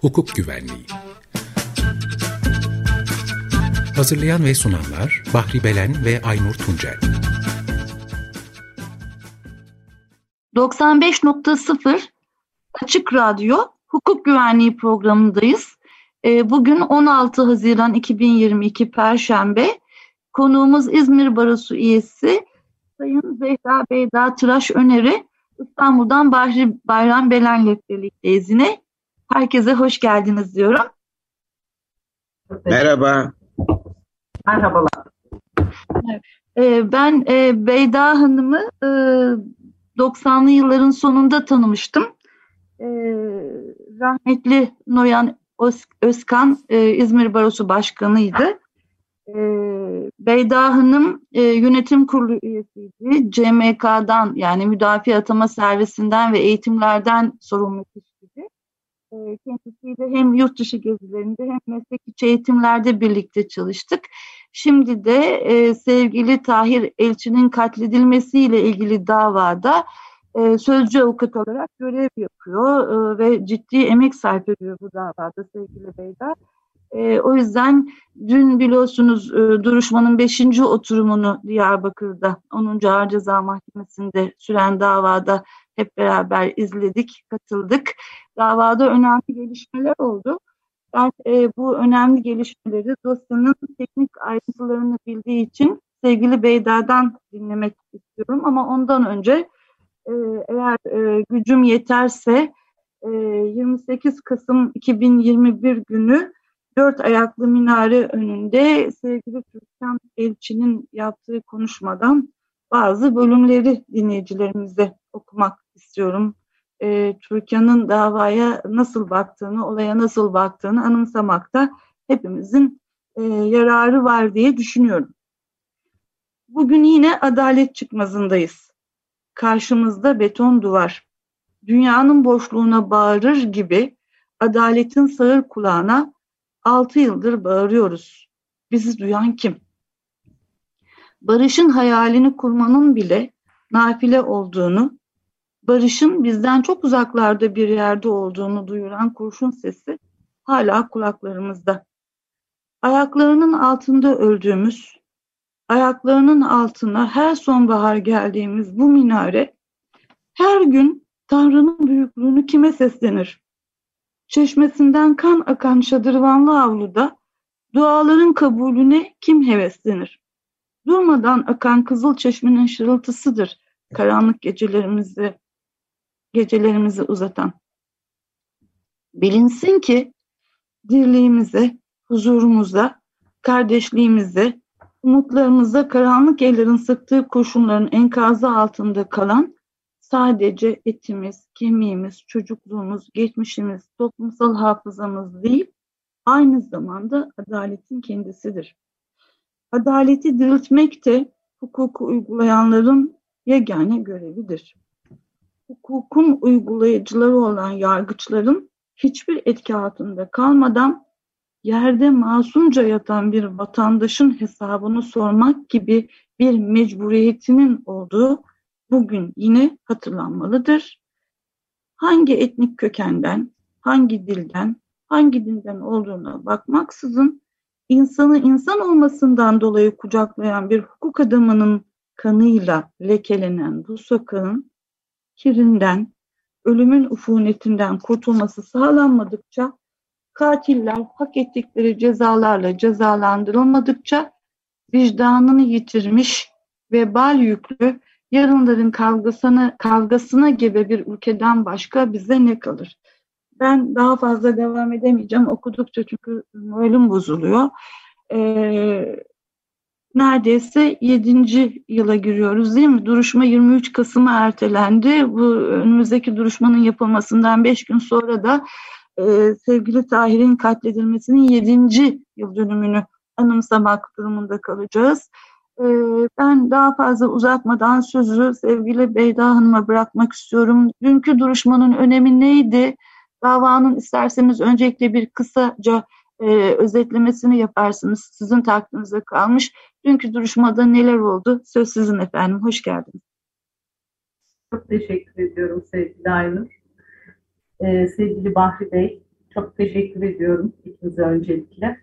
hukuk güvenliği. Hazırlayan ve sunanlar Bahri Belen ve Aynur Tuncel. 95.0 Açık Radyo Hukuk Güvenliği programındayız. Ee, bugün 16 Haziran 2022 Perşembe. Konuğumuz İzmir Barosu üyesi Sayın Zehra Beyda Tıraş Öneri. İstanbul'dan Bahri Bayram Belen'le birlikteyiz yine. Herkese hoş geldiniz diyorum. Merhaba. Merhabalar. Ee, ben e, Beyda Hanım'ı e, 90'lı yılların sonunda tanımıştım. E, rahmetli Noyan Özkan e, İzmir Barosu Başkanı'ydı. E, Beyda Hanım e, yönetim kurulu üyesiydi. CMK'dan yani Müdafi Atama Servisinden ve eğitimlerden sorumlu. E, kendisiyle hem yurt dışı gezilerinde hem meslek içi eğitimlerde birlikte çalıştık. Şimdi de e, sevgili Tahir Elçi'nin katledilmesiyle ilgili davada e, sözcü avukat olarak görev yapıyor e, ve ciddi emek sarf ediyor bu davada sevgili Beyda. E, o yüzden dün biliyorsunuz e, duruşmanın 5. oturumunu Diyarbakır'da 10. Ağır Ceza Mahkemesi'nde süren davada hep beraber izledik, katıldık. Davada önemli gelişmeler oldu. Ben e, bu önemli gelişmeleri dosyanın teknik ayrıntılarını bildiği için sevgili Beyda'dan dinlemek istiyorum. Ama ondan önce e, eğer e, gücüm yeterse e, 28 Kasım 2021 günü dört ayaklı minare önünde sevgili Türkan Elçi'nin yaptığı konuşmadan bazı bölümleri dinleyicilerimize okumak istiyorum. E, Türkan'ın davaya nasıl baktığını, olaya nasıl baktığını anımsamakta hepimizin e, yararı var diye düşünüyorum. Bugün yine adalet çıkmazındayız. Karşımızda beton duvar. Dünyanın boşluğuna bağırır gibi adaletin sağır kulağına altı yıldır bağırıyoruz. Bizi duyan kim? Barışın hayalini kurmanın bile nafile olduğunu, barışın bizden çok uzaklarda bir yerde olduğunu duyuran kurşun sesi hala kulaklarımızda. Ayaklarının altında öldüğümüz, ayaklarının altına her sonbahar geldiğimiz bu minare her gün Tanrı'nın büyüklüğünü kime seslenir? Çeşmesinden kan akan şadırvanlı avluda duaların kabulüne kim heveslenir? Durmadan akan kızıl çeşmenin şırıltısıdır karanlık gecelerimizi gecelerimizi uzatan. Bilinsin ki dirliğimize, huzurumuza, kardeşliğimize, umutlarımıza karanlık ellerin sıktığı kurşunların enkazı altında kalan sadece etimiz, kemiğimiz, çocukluğumuz, geçmişimiz, toplumsal hafızamız değil, aynı zamanda adaletin kendisidir. Adaleti diriltmek de hukuku uygulayanların yegane görevidir. Hukukun uygulayıcıları olan yargıçların hiçbir etki altında kalmadan yerde masumca yatan bir vatandaşın hesabını sormak gibi bir mecburiyetinin olduğu bugün yine hatırlanmalıdır. Hangi etnik kökenden, hangi dilden, hangi dinden olduğuna bakmaksızın insanı insan olmasından dolayı kucaklayan bir hukuk adamının kanıyla lekelenen bu sokağın kirinden, ölümün ufunetinden kurtulması sağlanmadıkça, katiller hak ettikleri cezalarla cezalandırılmadıkça vicdanını yitirmiş vebal yüklü yarınların kavgasına, kavgasına gibi bir ülkeden başka bize ne kalır? Ben daha fazla devam edemeyeceğim okudukça çünkü moralim bozuluyor. Ee, neredeyse 7. yıla giriyoruz değil mi? Duruşma 23 Kasım'a ertelendi. Bu önümüzdeki duruşmanın yapılmasından 5 gün sonra da e, sevgili Tahir'in katledilmesinin 7. yıl dönümünü anımsamak durumunda kalacağız. E, ben daha fazla uzatmadan sözü sevgili Beyda Hanım'a bırakmak istiyorum. Dünkü duruşmanın önemi neydi? Davanın isterseniz öncelikle bir kısaca e, özetlemesini yaparsınız. Sizin takdinize kalmış. Dünkü duruşmada neler oldu? Söz sizin efendim. Hoş geldiniz. Çok teşekkür ediyorum sevgili Aynur. Ee, sevgili Bahri Bey, Çok teşekkür ediyorum ikinize öncelikle.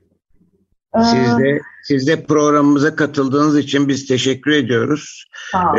Siz de, siz de programımıza katıldığınız için biz teşekkür ediyoruz.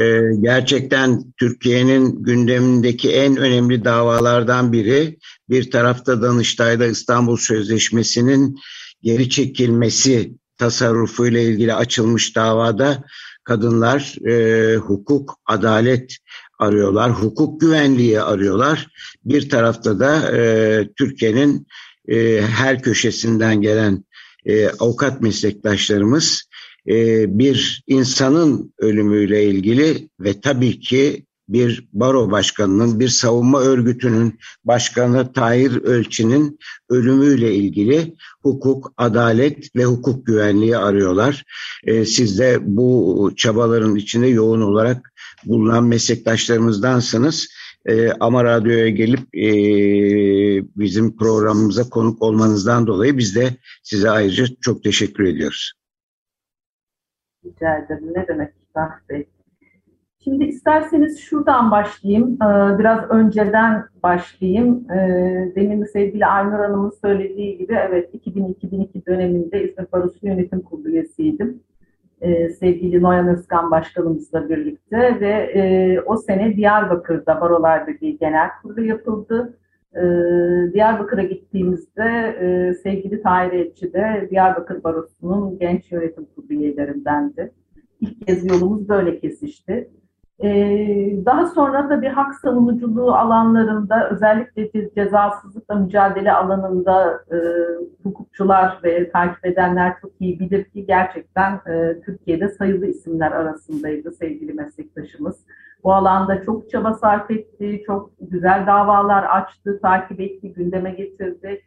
Ee, gerçekten Türkiye'nin gündemindeki en önemli davalardan biri bir tarafta Danıştay'da İstanbul Sözleşmesi'nin geri çekilmesi tasarrufuyla ilgili açılmış davada kadınlar e, hukuk, adalet arıyorlar, hukuk güvenliği arıyorlar. Bir tarafta da e, Türkiye'nin e, her köşesinden gelen e, avukat meslektaşlarımız e, bir insanın ölümüyle ilgili ve tabii ki bir baro başkanının, bir savunma örgütünün başkanı Tahir Ölçi'nin ölümüyle ilgili hukuk, adalet ve hukuk güvenliği arıyorlar. E, siz de bu çabaların içinde yoğun olarak bulunan meslektaşlarımızdansınız. E, ama radyoya gelip e, bizim programımıza konuk olmanızdan dolayı biz de size ayrıca çok teşekkür ediyoruz. Rica ederim. Ne demek Şah Bey? Şimdi isterseniz şuradan başlayayım. Ee, biraz önceden başlayayım. Demin sevgili Aynur Hanım'ın söylediği gibi evet 2000-2002 döneminde İzmir Barosu Yönetim Kurulu üyesiydim. Ee, sevgili Noyan Özkan Başkanımızla birlikte ve e, o sene Diyarbakır'da Barolar Birliği Genel Kurulu yapıldı. Diyarbakır'a gittiğimizde e, sevgili Tahir Elçi de Diyarbakır Barosu'nun genç yönetim kurulu üyelerindendi. İlk kez yolumuz böyle kesişti. Ee, daha sonra da bir hak savunuculuğu alanlarında özellikle cezasızlıkla mücadele alanında e, hukukçular ve takip edenler çok iyi bilir ki gerçekten e, Türkiye'de sayılı isimler arasındaydı sevgili meslektaşımız. Bu alanda çok çaba sarf etti, çok güzel davalar açtı, takip etti, gündeme getirdi.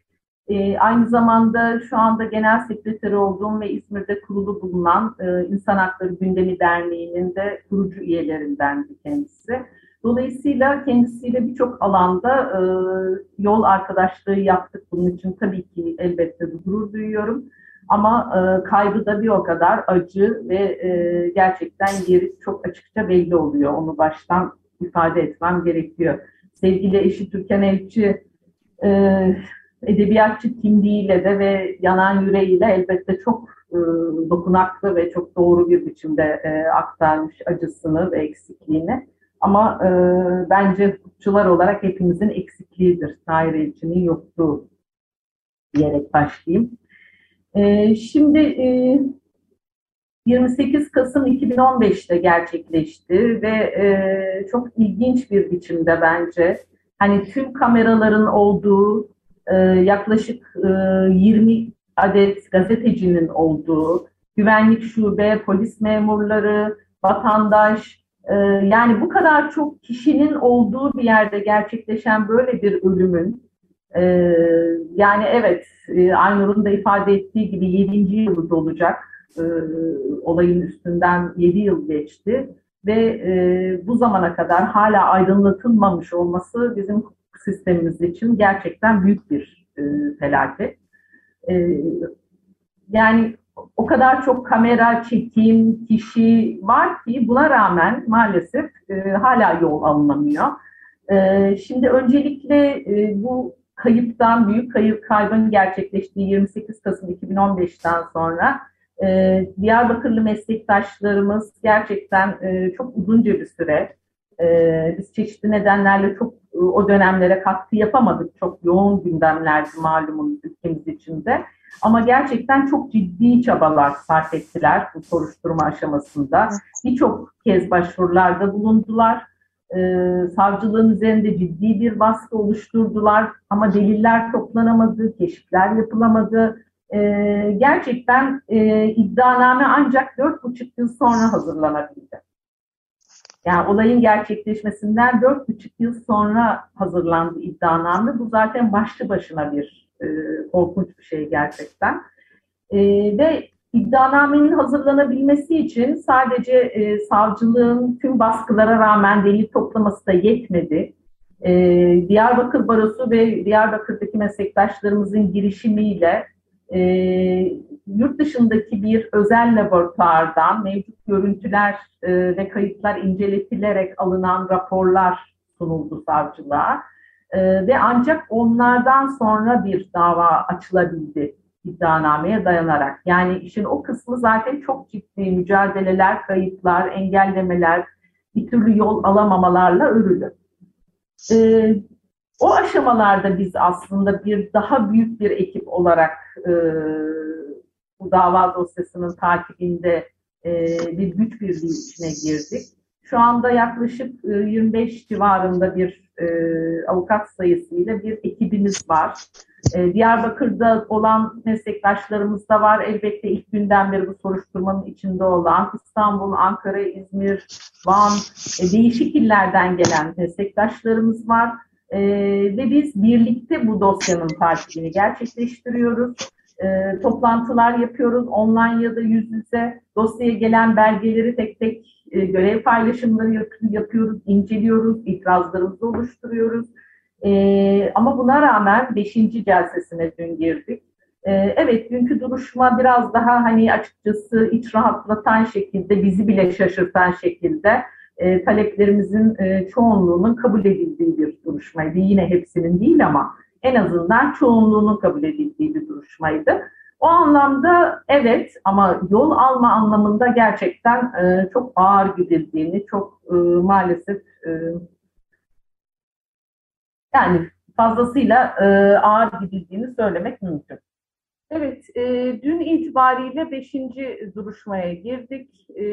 E, aynı zamanda şu anda genel sekreteri olduğum ve İzmir'de kurulu bulunan e, İnsan Hakları Gündemi Derneği'nin de kurucu üyelerinden kendisi. Dolayısıyla kendisiyle birçok alanda e, yol arkadaşlığı yaptık. Bunun için tabii ki elbette gurur duyuyorum. Ama e, kaybı da bir o kadar acı ve e, gerçekten yeri çok açıkça belli oluyor. Onu baştan ifade etmem gerekiyor. Sevgili eşi Türkan Elçi e, edebiyatçı kimliğiyle de ve yanan yüreğiyle elbette çok e, dokunaklı ve çok doğru bir biçimde e, aktarmış acısını ve eksikliğini. Ama e, bence hukukçular olarak hepimizin eksikliğidir. Tahir Elçi'nin yokluğu diyerek başlayayım. E, şimdi e, 28 Kasım 2015'te gerçekleşti ve e, çok ilginç bir biçimde bence hani tüm kameraların olduğu e, yaklaşık e, 20 adet gazetecinin olduğu, güvenlik şube, polis memurları, vatandaş, e, yani bu kadar çok kişinin olduğu bir yerde gerçekleşen böyle bir ölümün, e, yani evet e, Aynur'un da ifade ettiği gibi 7. yılı dolacak, e, olayın üstünden 7 yıl geçti ve e, bu zamana kadar hala aydınlatılmamış olması bizim sistemimiz için gerçekten büyük bir e, felaket. E, yani o kadar çok kamera, çekim, kişi var ki buna rağmen maalesef e, hala yol alınamıyor. E, şimdi öncelikle e, bu kayıptan, büyük kayıp kaybın gerçekleştiği 28 Kasım 2015'ten sonra e, Diyarbakırlı meslektaşlarımız gerçekten e, çok uzunca bir süre e, biz çeşitli nedenlerle çok e, o dönemlere katkı yapamadık. Çok yoğun gündemlerdi malumun ülkemiz içinde. Ama gerçekten çok ciddi çabalar sarf ettiler bu soruşturma aşamasında. Birçok kez başvurularda bulundular. Ee, savcılığın üzerinde ciddi bir baskı oluşturdular ama deliller toplanamadı, keşifler yapılamadı. Ee, gerçekten e, iddianame ancak dört buçuk yıl sonra hazırlanabildi. Yani olayın gerçekleşmesinden dört buçuk yıl sonra hazırlandı iddianame. Bu zaten başlı başına bir e, korkunç bir şey gerçekten. E, ve iddianamenin hazırlanabilmesi için sadece e, savcılığın tüm baskılara rağmen delil toplaması da yetmedi. E, Diyarbakır Barosu ve Diyarbakır'daki meslektaşlarımızın girişimiyle e, yurt dışındaki bir özel laboratuvardan mevcut görüntüler e, ve kayıtlar inceletilerek alınan raporlar sunuldu savcılığa. e, ve ancak onlardan sonra bir dava açılabildi iddianameye dayanarak. Yani işin o kısmı zaten çok ciddi mücadeleler, kayıtlar, engellemeler, bir türlü yol alamamalarla örülü. Ee, o aşamalarda biz aslında bir daha büyük bir ekip olarak e, bu dava dosyasının takibinde e, bir güç birliği içine girdik. Şu anda yaklaşık 25 e, civarında bir e, avukat sayısıyla bir ekibimiz var. E, Diyarbakır'da olan meslektaşlarımız da var. Elbette ilk günden beri bu soruşturmanın içinde olan İstanbul, Ankara, İzmir, Van, e, değişik illerden gelen meslektaşlarımız var. E, ve biz birlikte bu dosyanın takibini gerçekleştiriyoruz. E, toplantılar yapıyoruz online ya da yüz yüze. Dosyaya gelen belgeleri tek tek e, görev paylaşımları yapıyoruz, inceliyoruz, itirazlarımızı oluşturuyoruz. E, ama buna rağmen beşinci celsesine dün girdik. E, evet dünkü duruşma biraz daha hani açıkçası iç rahatlatan şekilde, bizi bile şaşırtan şekilde e, taleplerimizin e, çoğunluğunun kabul edildiği bir duruşmaydı. Yine hepsinin değil ama en azından çoğunluğunun kabul edildiği bir duruşmaydı. O anlamda evet ama yol alma anlamında gerçekten e, çok ağır gidildiğini, çok e, maalesef e, yani fazlasıyla e, ağır gidildiğini söylemek mümkün. Evet, e, dün itibariyle beşinci duruşmaya girdik. E,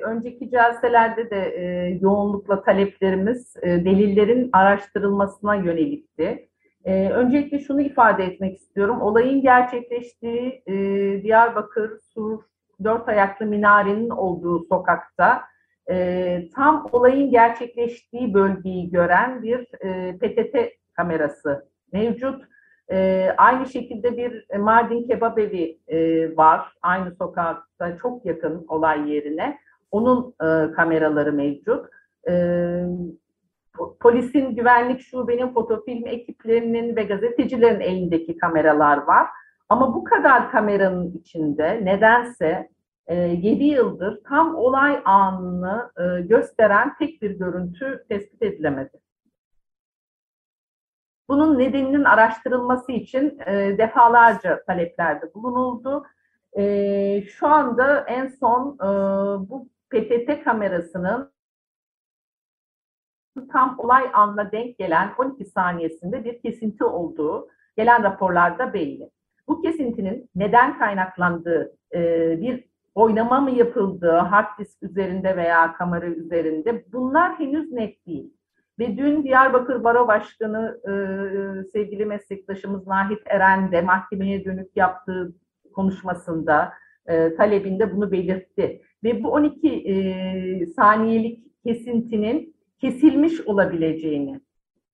önceki celselerde de e, yoğunlukla taleplerimiz e, delillerin araştırılmasına yönelikti. E, öncelikle şunu ifade etmek istiyorum. Olayın gerçekleştiği e, Diyarbakır Sur dört ayaklı minarenin olduğu sokakta e, tam olayın gerçekleştiği bölgeyi gören bir e, PTT kamerası mevcut. E, aynı şekilde bir Mardin Kebap Evi e, var. Aynı sokakta çok yakın olay yerine. Onun e, kameraları mevcut. E, polisin güvenlik şubenin, fotofilm ekiplerinin ve gazetecilerin elindeki kameralar var. Ama bu kadar kameranın içinde nedense e, 7 yıldır tam olay anını e, gösteren tek bir görüntü tespit edilemedi. Bunun nedeninin araştırılması için e, defalarca taleplerde bulunuldu. E, şu anda en son e, bu PTT kamerasının tam olay anına denk gelen 12 saniyesinde bir kesinti olduğu gelen raporlarda belli. Bu kesintinin neden kaynaklandığı, e, bir oynama mı yapıldığı hard disk üzerinde veya kamera üzerinde bunlar henüz net değil. Ve dün Diyarbakır Baro Başkanı e, sevgili meslektaşımız Nahit Eren de mahkemeye dönük yaptığı konuşmasında e, talebinde bunu belirtti. Ve bu 12 e, saniyelik kesintinin kesilmiş olabileceğini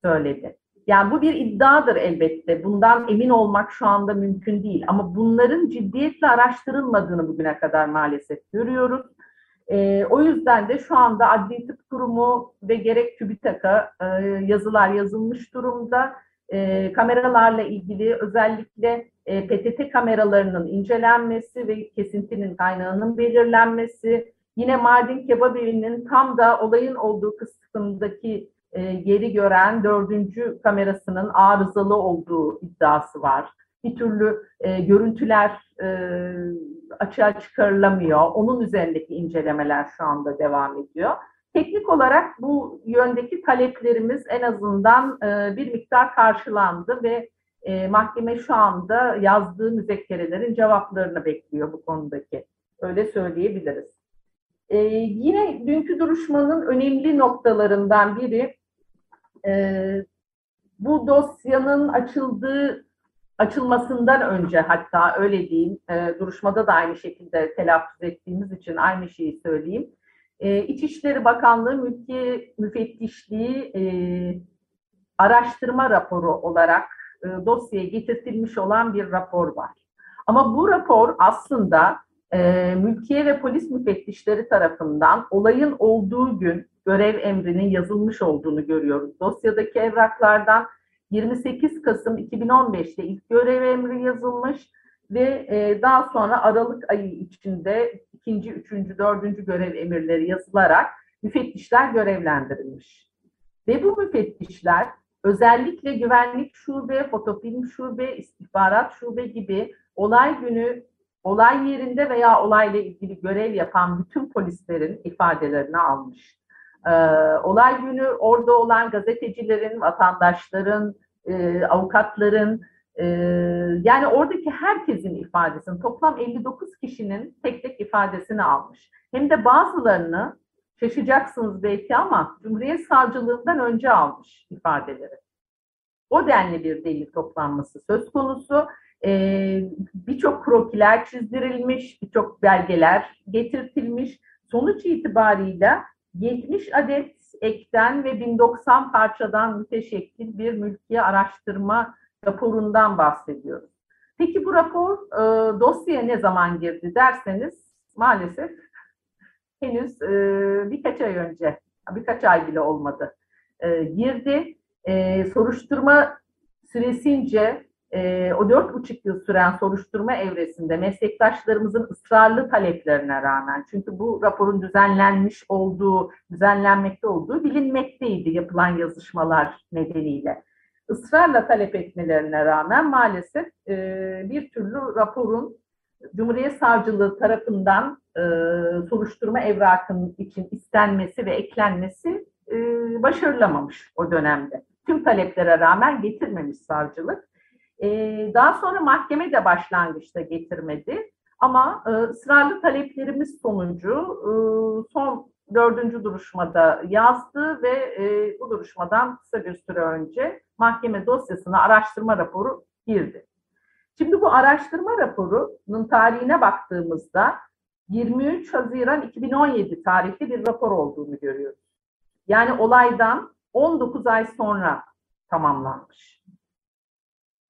söyledi. Yani bu bir iddiadır elbette. Bundan emin olmak şu anda mümkün değil. Ama bunların ciddiyetle araştırılmadığını bugüne kadar maalesef görüyoruz. E, o yüzden de şu anda Adli Tıp Kurumu ve gerek TÜBİTAK'a e, yazılar yazılmış durumda. E, kameralarla ilgili özellikle e, PTT kameralarının incelenmesi ve kesintinin kaynağının belirlenmesi, yine Mardin Kebabevi'nin tam da olayın olduğu kısımdaki e, yeri gören dördüncü kamerasının arızalı olduğu iddiası var. Bir türlü e, görüntüler e, açığa çıkarılamıyor. Onun üzerindeki incelemeler şu anda devam ediyor. Teknik olarak bu yöndeki taleplerimiz en azından e, bir miktar karşılandı ve e, mahkeme şu anda yazdığı müzekkerelerin cevaplarını bekliyor bu konudaki. Öyle söyleyebiliriz. E, yine dünkü duruşmanın önemli noktalarından biri e, bu dosyanın açıldığı açılmasından önce hatta öyle diyeyim, e, duruşmada da aynı şekilde telaffuz ettiğimiz için aynı şeyi söyleyeyim. E, İçişleri Bakanlığı Mülki Müfettişliği e, araştırma raporu olarak e, dosyaya getirtilmiş olan bir rapor var. Ama bu rapor aslında e, mülkiye ve polis müfettişleri tarafından olayın olduğu gün görev emrinin yazılmış olduğunu görüyoruz. Dosyadaki evraklardan 28 Kasım 2015'te ilk görev emri yazılmış ve e, daha sonra Aralık ayı içinde ikinci, üçüncü, dördüncü görev emirleri yazılarak müfettişler görevlendirilmiş. Ve bu müfettişler özellikle güvenlik şube, fotofilm şube, istihbarat şube gibi olay günü olay yerinde veya olayla ilgili görev yapan bütün polislerin ifadelerini almış. Ee, olay günü orada olan gazetecilerin, vatandaşların, e, avukatların, e, yani oradaki herkesin ifadesini, toplam 59 kişinin tek tek ifadesini almış. Hem de bazılarını şaşacaksınız belki ama Cumhuriyet Savcılığından önce almış ifadeleri. O denli bir delil toplanması söz konusu. Ee, birçok krokiler çizdirilmiş, birçok belgeler getirtilmiş. Sonuç itibarıyla 70 adet ekten ve 1090 parçadan müteşekkil bir mülkiye araştırma raporundan bahsediyoruz. Peki bu rapor e, dosyaya ne zaman girdi derseniz maalesef henüz e, birkaç ay önce, birkaç ay bile olmadı e, girdi. E, soruşturma süresince e, o dört buçuk yıl süren soruşturma evresinde meslektaşlarımızın ısrarlı taleplerine rağmen, çünkü bu raporun düzenlenmiş olduğu, düzenlenmekte olduğu bilinmekteydi yapılan yazışmalar nedeniyle. Israrla talep etmelerine rağmen maalesef e, bir türlü raporun Cumhuriyet Savcılığı tarafından e, soruşturma evrakının için istenmesi ve eklenmesi e, başarılamamış o dönemde. Tüm taleplere rağmen getirmemiş savcılık. Daha sonra mahkeme de başlangıçta getirmedi. Ama e, ısrarlı taleplerimiz sonucu e, son dördüncü duruşmada yazdı ve e, bu duruşmadan kısa bir süre önce mahkeme dosyasına araştırma raporu girdi. Şimdi bu araştırma raporunun tarihine baktığımızda 23 Haziran 2017 tarihli bir rapor olduğunu görüyoruz. Yani olaydan 19 ay sonra tamamlanmış.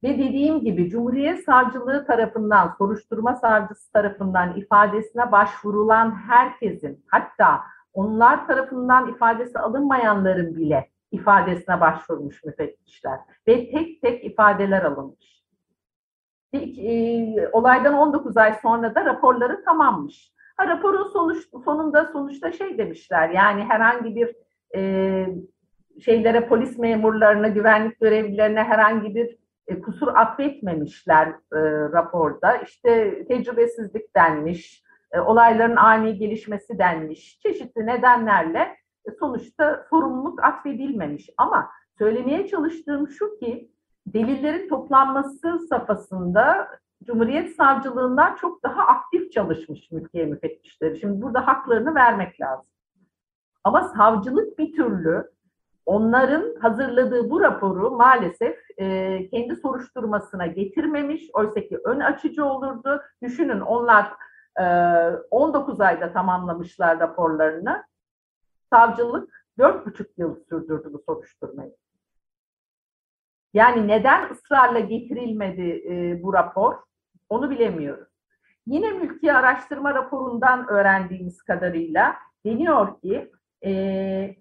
Ve dediğim gibi Cumhuriyet Savcılığı tarafından, soruşturma savcısı tarafından ifadesine başvurulan herkesin, hatta onlar tarafından ifadesi alınmayanların bile ifadesine başvurmuş müfettişler. Ve tek tek ifadeler alınmış. E, olaydan 19 ay sonra da raporları tamammış. Ha, raporun sonuç, sonunda sonuçta şey demişler yani herhangi bir e, şeylere polis memurlarına, güvenlik görevlilerine herhangi bir e, kusur atfetmemişler e, raporda. İşte tecrübesizlik denmiş, e, olayların ani gelişmesi denmiş. Çeşitli nedenlerle e, sonuçta sorumluluk atfedilmemiş. Ama söylemeye çalıştığım şu ki delillerin toplanması safhasında Cumhuriyet Savcılığından çok daha aktif çalışmış mülkiye müfettişleri. Şimdi burada haklarını vermek lazım. Ama savcılık bir türlü onların hazırladığı bu raporu maalesef e, kendi soruşturmasına getirmemiş. Oysa ki ön açıcı olurdu. Düşünün onlar e, 19 ayda tamamlamışlar raporlarını. Savcılık 4,5 yıl sürdürdü bu soruşturmayı. Yani neden ısrarla getirilmedi e, bu rapor onu bilemiyoruz. Yine mülki araştırma raporundan öğrendiğimiz kadarıyla deniyor ki e,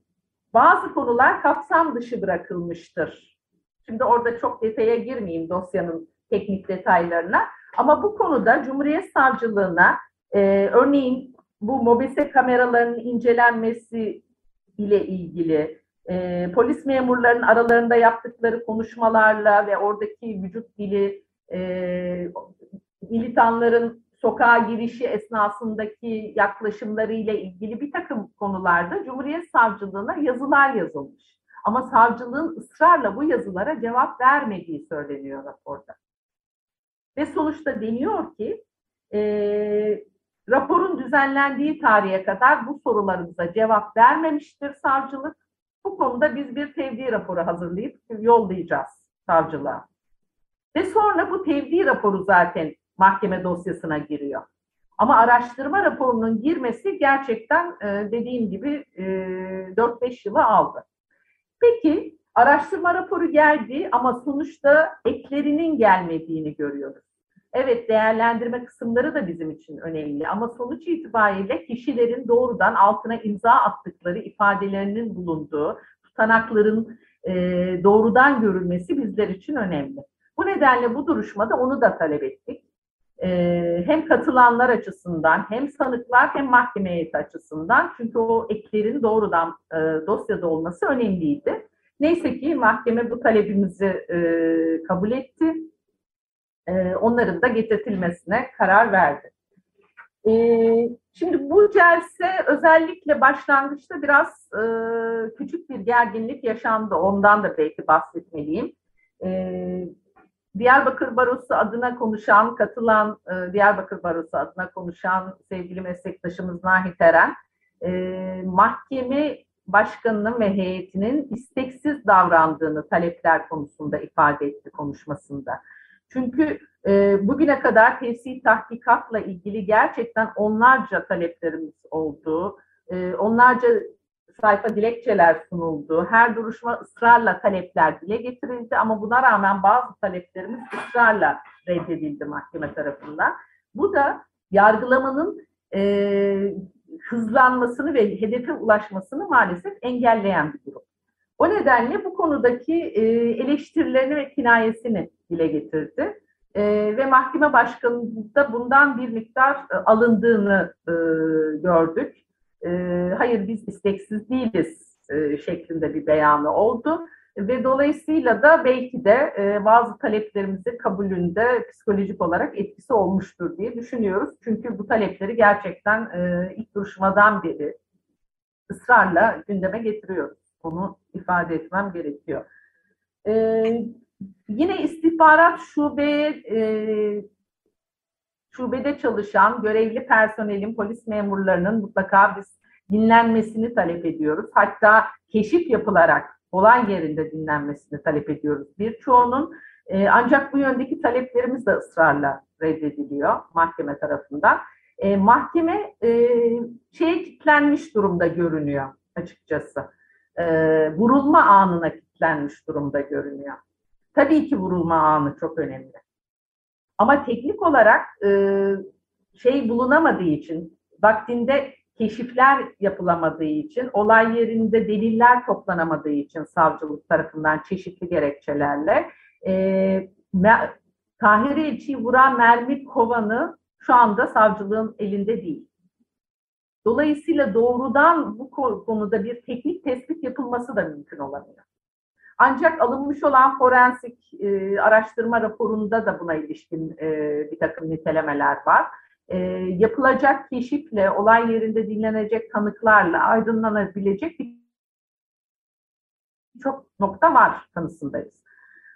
bazı konular kapsam dışı bırakılmıştır. Şimdi orada çok detaya girmeyeyim dosyanın teknik detaylarına. Ama bu konuda Cumhuriyet Savcılığına e, örneğin bu mobese kameralarının incelenmesi ile ilgili e, polis memurlarının aralarında yaptıkları konuşmalarla ve oradaki vücut dili e, militanların sokağa girişi esnasındaki yaklaşımlarıyla ilgili bir takım konularda Cumhuriyet Savcılığına yazılar yazılmış. Ama savcılığın ısrarla bu yazılara cevap vermediği söyleniyor raporda. Ve sonuçta deniyor ki e, raporun düzenlendiği tarihe kadar bu sorularımıza cevap vermemiştir savcılık. Bu konuda biz bir tevdi raporu hazırlayıp yollayacağız savcılığa. Ve sonra bu tevdi raporu zaten mahkeme dosyasına giriyor. Ama araştırma raporunun girmesi gerçekten e, dediğim gibi e, 4-5 yılı aldı. Peki araştırma raporu geldi ama sonuçta eklerinin gelmediğini görüyoruz. Evet değerlendirme kısımları da bizim için önemli ama sonuç itibariyle kişilerin doğrudan altına imza attıkları ifadelerinin bulunduğu tutanakların e, doğrudan görülmesi bizler için önemli. Bu nedenle bu duruşmada onu da talep ettik. Ee, hem katılanlar açısından hem sanıklar hem mahkeme heyeti açısından çünkü o eklerin doğrudan e, dosyada olması önemliydi. Neyse ki mahkeme bu talebimizi e, kabul etti. E, onların da getirtilmesine karar verdi. Şimdi bu celse özellikle başlangıçta biraz küçük bir gerginlik yaşandı. Ondan da belki bahsetmeliyim. Diyarbakır Barosu adına konuşan, katılan e, Diyarbakır Barosu adına konuşan sevgili meslektaşımız Nahit Eren, e, mahkeme başkanının ve heyetinin isteksiz davrandığını talepler konusunda ifade etti konuşmasında. Çünkü e, bugüne kadar tefsir tahkikatla ilgili gerçekten onlarca taleplerimiz oldu. Onlarca sayfa dilekçeler sunuldu. Her duruşma ısrarla talepler dile getirildi ama buna rağmen bazı taleplerimiz ısrarla reddedildi mahkeme tarafından. Bu da yargılamanın e, hızlanmasını ve hedefe ulaşmasını maalesef engelleyen bir durum. O nedenle bu konudaki e, eleştirilerini ve kinayesini dile getirdi. E, ve mahkeme başkanında bundan bir miktar e, alındığını e, gördük. E, hayır biz isteksiz değiliz e, şeklinde bir beyanı oldu. Ve dolayısıyla da belki de e, bazı taleplerimizi kabulünde psikolojik olarak etkisi olmuştur diye düşünüyoruz. Çünkü bu talepleri gerçekten e, ilk duruşmadan beri ısrarla gündeme getiriyoruz. Bunu ifade etmem gerekiyor. E, yine istihbarat şube e, şubede çalışan görevli personelin, polis memurlarının mutlaka biz dinlenmesini talep ediyoruz. Hatta keşif yapılarak olay yerinde dinlenmesini talep ediyoruz birçoğunun. E, ancak bu yöndeki taleplerimiz de ısrarla reddediliyor mahkeme tarafından. E, mahkeme e, şeye kilitlenmiş durumda görünüyor açıkçası. E, vurulma anına kilitlenmiş durumda görünüyor. Tabii ki vurulma anı çok önemli. Ama teknik olarak e, şey bulunamadığı için, vaktinde keşifler yapılamadığı için, olay yerinde deliller toplanamadığı için savcılık tarafından çeşitli gerekçelerle e, Tahir Elçi'yi vuran mermi kovanı şu anda savcılığın elinde değil. Dolayısıyla doğrudan bu konuda bir teknik tespit yapılması da mümkün olamıyor. Ancak alınmış olan forensik e, araştırma raporunda da buna ilişkin e, bir takım nitelemeler var e, yapılacak keşifle, olay yerinde dinlenecek tanıklarla aydınlanabilecek bir çok nokta var kanısındayız.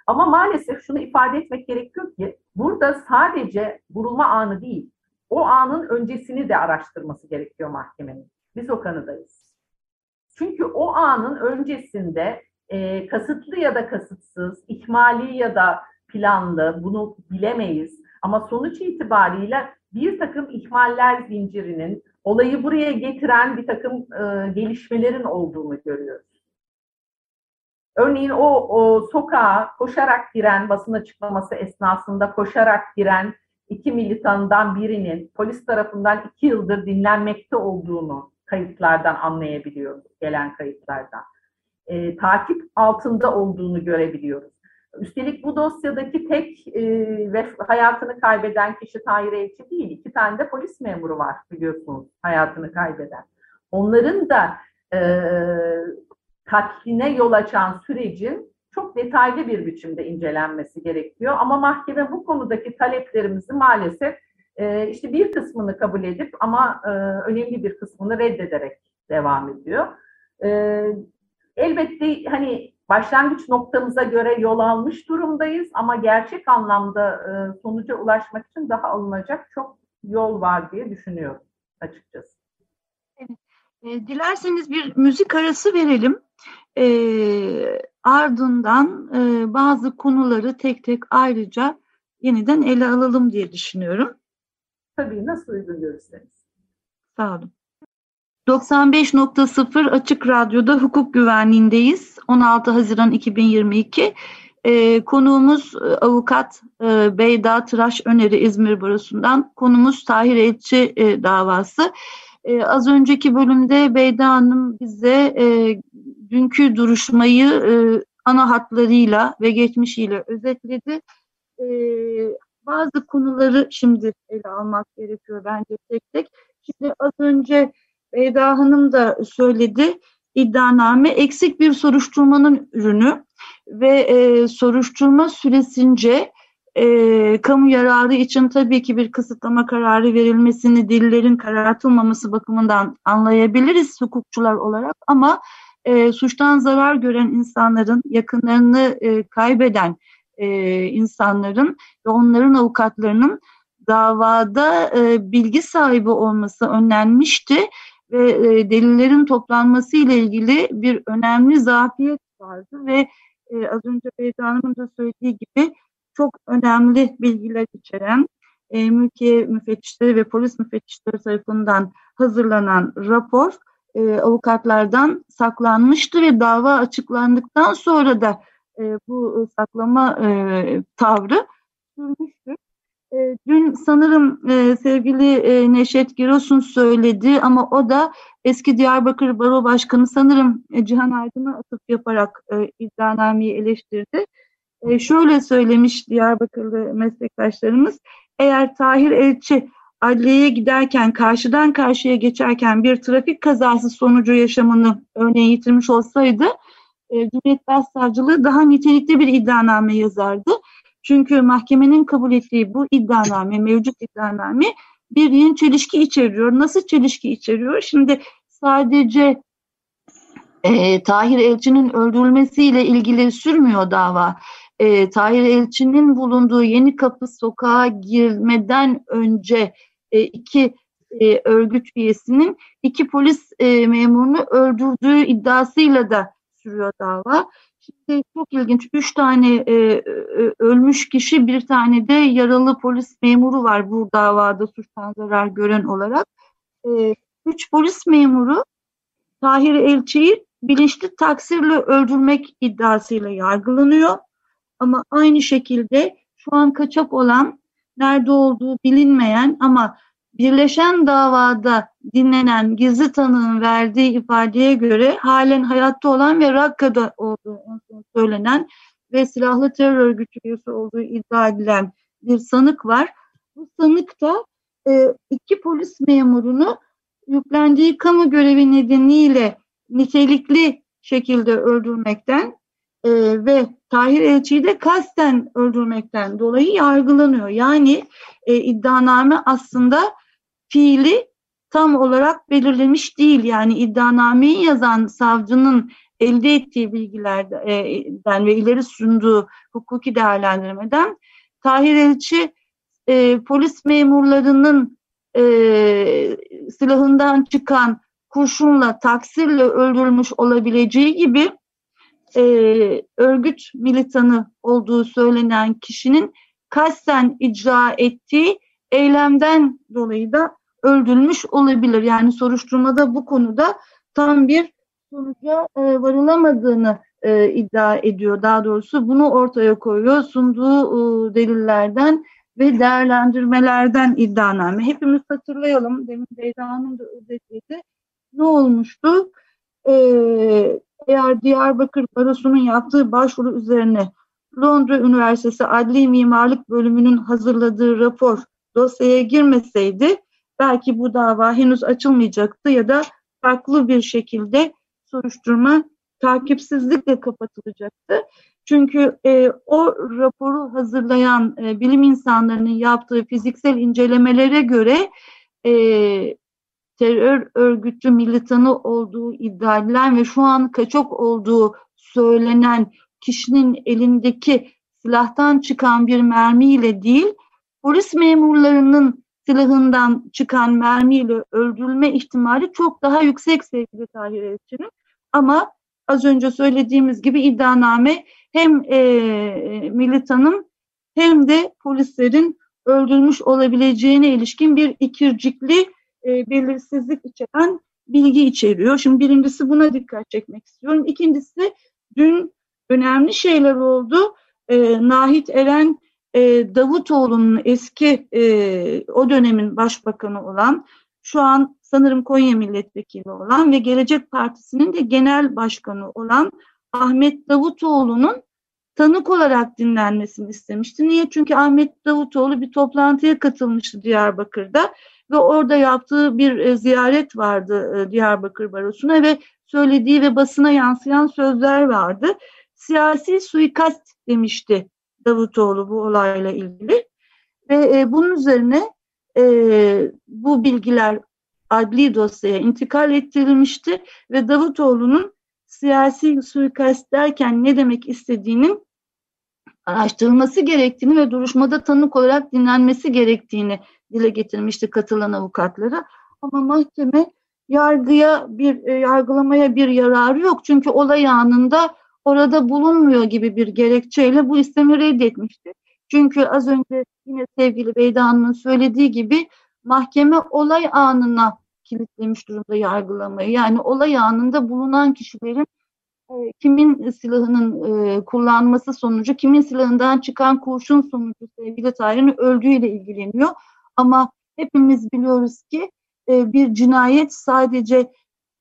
Ama maalesef şunu ifade etmek gerekiyor ki burada sadece vurulma anı değil, o anın öncesini de araştırması gerekiyor mahkemenin. Biz o kanıdayız. Çünkü o anın öncesinde e, kasıtlı ya da kasıtsız, ihmali ya da planlı bunu bilemeyiz. Ama sonuç itibariyle bir takım ihmaller zincirinin olayı buraya getiren bir takım e, gelişmelerin olduğunu görüyoruz. Örneğin o, o sokağa koşarak giren, basın açıklaması esnasında koşarak giren iki militandan birinin polis tarafından iki yıldır dinlenmekte olduğunu kayıtlardan anlayabiliyoruz, gelen kayıtlardan. E, takip altında olduğunu görebiliyoruz. Üstelik bu dosyadaki tek e, ve hayatını kaybeden kişi Tahir Elçi değil. İki tane de polis memuru var biliyorsunuz hayatını kaybeden. Onların da e, katline yol açan sürecin çok detaylı bir biçimde incelenmesi gerekiyor. Ama mahkeme bu konudaki taleplerimizi maalesef e, işte bir kısmını kabul edip ama e, önemli bir kısmını reddederek devam ediyor. E, elbette hani başlangıç noktamıza göre yol almış durumdayız ama gerçek anlamda e, sonuca ulaşmak için daha alınacak çok yol var diye düşünüyorum açıkçası. Evet. E, dilerseniz bir müzik arası verelim. E, ardından e, bazı konuları tek tek ayrıca yeniden ele alalım diye düşünüyorum. Tabii nasıl uygun görürseniz. Sağ olun. 95.0 Açık Radyo'da hukuk güvenliğindeyiz. 16 Haziran 2022. Ee, konuğumuz e, avukat e, Beyda Tıraş Öneri İzmir Barosu'ndan. Konumuz Tahir Elçi e, davası. E, az önceki bölümde Beyda Hanım bize e, dünkü duruşmayı ana hatlarıyla ve geçmişiyle özetledi. E, bazı konuları şimdi ele almak gerekiyor bence tek tek. Şimdi az önce Beyda Hanım da söyledi. iddianame eksik bir soruşturmanın ürünü ve e, soruşturma süresince e, kamu yararı için tabii ki bir kısıtlama kararı verilmesini dillerin karartılmaması bakımından anlayabiliriz hukukçular olarak ama e, suçtan zarar gören insanların, yakınlarını e, kaybeden e, insanların ve onların avukatlarının davada e, bilgi sahibi olması önlenmişti ve e, delillerin toplanması ile ilgili bir önemli zafiyet vardı ve e, az önce Beyza Hanım'ın da söylediği gibi çok önemli bilgiler içeren e, mülkiye müfettişleri ve polis müfettişleri tarafından hazırlanan rapor e, avukatlardan saklanmıştı ve dava açıklandıktan sonra da e, bu saklama e, tavrı sürmüştür. E, dün sanırım e, sevgili e, Neşet Girosun söyledi ama o da eski Diyarbakır Baro Başkanı sanırım Cihan Aydın'a atıp yaparak e, iddianameyi eleştirdi. Şöyle söylemiş Diyarbakırlı meslektaşlarımız, eğer Tahir Elçi adliyeye giderken karşıdan karşıya geçerken bir trafik kazası sonucu yaşamını örneğin yitirmiş olsaydı e, Cumhuriyet Başsavcılığı daha nitelikli bir iddianame yazardı. Çünkü mahkemenin kabul ettiği bu iddianame, mevcut iddianame bir yeni çelişki içeriyor. Nasıl çelişki içeriyor? Şimdi sadece e, Tahir Elçi'nin öldürülmesiyle ilgili sürmüyor dava. E, Tahir Elçi'nin bulunduğu Yeni Kapı sokağa girmeden önce e, iki e, örgüt üyesinin iki polis e, memurunu öldürdüğü iddiasıyla da sürüyor dava. Şimdi çok ilginç. Üç tane e, ölmüş kişi, bir tane de yaralı polis memuru var bu davada suçtan zarar gören olarak. E, üç polis memuru Tahir Elçi'yi bilinçli taksirle öldürmek iddiasıyla yargılanıyor. Ama aynı şekilde şu an kaçak olan, nerede olduğu bilinmeyen ama birleşen davada dinlenen gizli tanığın verdiği ifadeye göre halen hayatta olan ve Rakka'da olduğu söylenen ve silahlı terör örgütü üyesi olduğu iddia edilen bir sanık var. Bu sanık da e, iki polis memurunu yüklendiği kamu görevi nedeniyle nitelikli şekilde öldürmekten e, ve Tahir Elçi'yi de kasten öldürmekten dolayı yargılanıyor. Yani e, iddianame aslında fiili tam olarak belirlemiş değil. Yani iddianameyi yazan savcının elde ettiği bilgilerden ve ileri sunduğu hukuki değerlendirmeden Tahir Elçi e, polis memurlarının e, silahından çıkan kurşunla, taksirle öldürülmüş olabileceği gibi e, örgüt militanı olduğu söylenen kişinin kasten icra ettiği eylemden dolayı da öldürülmüş olabilir. Yani soruşturmada bu konuda tam bir sonuca e, varılamadığını e, iddia ediyor. Daha doğrusu bunu ortaya koyuyor. Sunduğu e, delillerden ve değerlendirmelerden iddianame. Hepimiz hatırlayalım. Demin Beyda Hanım da özetledi. Ne olmuştu? Ee, eğer Diyarbakır Barosu'nun yaptığı başvuru üzerine Londra Üniversitesi Adli Mimarlık Bölümünün hazırladığı rapor dosyaya girmeseydi belki bu dava henüz açılmayacaktı ya da farklı bir şekilde soruşturma takipsizlikle kapatılacaktı. Çünkü e, o raporu hazırlayan e, bilim insanlarının yaptığı fiziksel incelemelere göre e, terör örgütü militanı olduğu iddia edilen ve şu an kaçak olduğu söylenen kişinin elindeki silahtan çıkan bir mermiyle değil, polis memurlarının silahından çıkan mermiyle öldürülme ihtimali çok daha yüksek sevgili Tahir Elçi'nin. Ama az önce söylediğimiz gibi iddianame hem e, militanın hem de polislerin öldürmüş olabileceğine ilişkin bir ikircikli e, belirsizlik içeren bilgi içeriyor. Şimdi birincisi buna dikkat çekmek istiyorum. İkincisi dün önemli şeyler oldu. E, Nahit Eren e, Davutoğlu'nun eski e, o dönemin başbakanı olan şu an sanırım Konya milletvekili olan ve Gelecek Partisi'nin de genel başkanı olan Ahmet Davutoğlu'nun tanık olarak dinlenmesini istemişti. Niye? Çünkü Ahmet Davutoğlu bir toplantıya katılmıştı Diyarbakır'da ve orada yaptığı bir e, ziyaret vardı e, Diyarbakır Barosu'na ve söylediği ve basına yansıyan sözler vardı. Siyasi suikast demişti Davutoğlu bu olayla ilgili ve e, bunun üzerine e, bu bilgiler adli dosyaya intikal ettirilmişti ve Davutoğlu'nun siyasi suikast derken ne demek istediğinin araştırılması gerektiğini ve duruşmada tanık olarak dinlenmesi gerektiğini dile getirmişti katılan avukatlara. Ama mahkeme yargıya bir e, yargılamaya bir yararı yok. Çünkü olay anında orada bulunmuyor gibi bir gerekçeyle bu istemi reddetmişti. Çünkü az önce yine sevgili Beyda Hanım'ın söylediği gibi mahkeme olay anına kilitlemiş durumda yargılamayı. Yani olay anında bulunan kişilerin e, kimin silahının e, kullanması sonucu, kimin silahından çıkan kurşun sonucu sevgili Tahir'in öldüğüyle ilgileniyor. Ama hepimiz biliyoruz ki e, bir cinayet sadece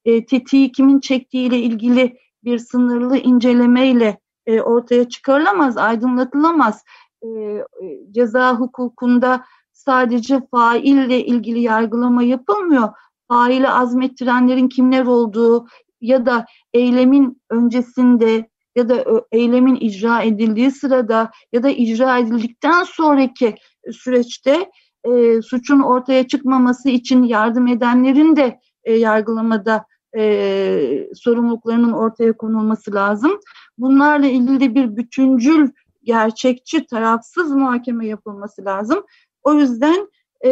e, tetiği kimin çektiğiyle ilgili bir sınırlı incelemeyle e, ortaya çıkarılamaz, aydınlatılamaz. E, e, ceza hukukunda sadece faille ilgili yargılama yapılmıyor. Faili azmettirenlerin kimler olduğu ya da eylemin öncesinde ya da eylemin icra edildiği sırada ya da icra edildikten sonraki süreçte e, suçun ortaya çıkmaması için yardım edenlerin de e, yargılamada e, sorumluluklarının ortaya konulması lazım. Bunlarla ilgili de bir bütüncül, gerçekçi, tarafsız muhakeme yapılması lazım. O yüzden e,